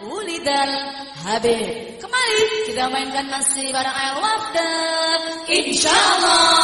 Uli dan Habib. Kembali kita mainkan masih bareng Al Love Insya Insyaallah.